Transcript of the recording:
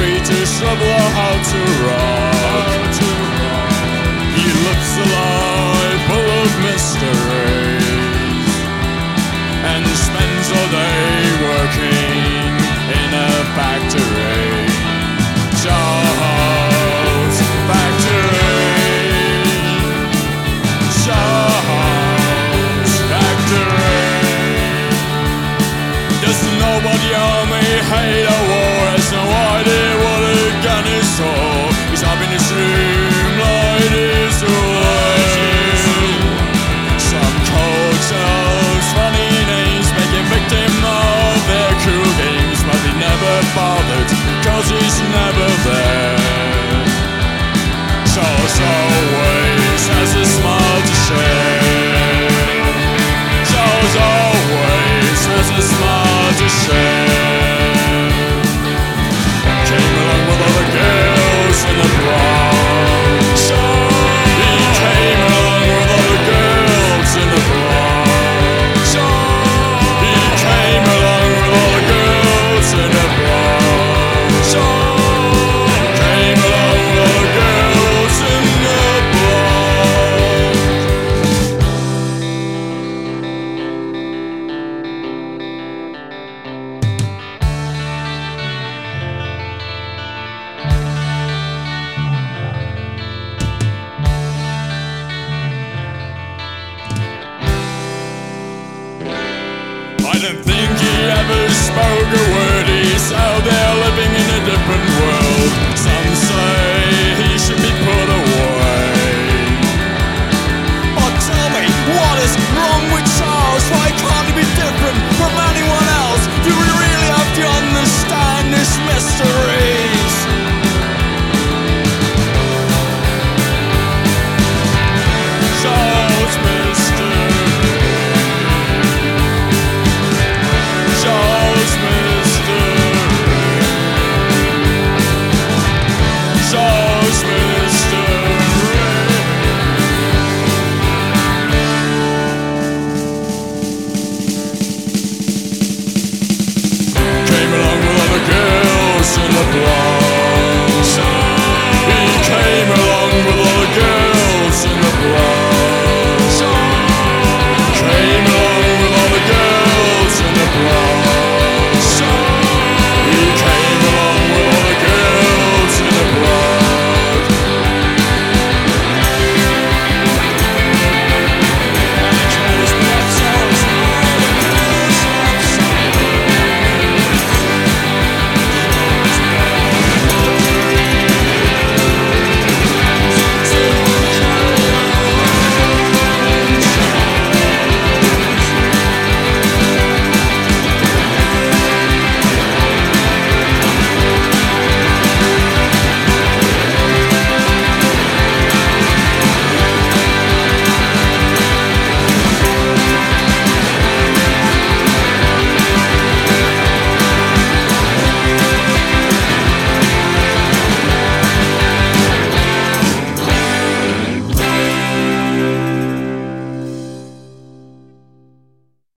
free to shovel how to run. snow. didn't think he ever spoke a word. He's out there living in a different world. Some say.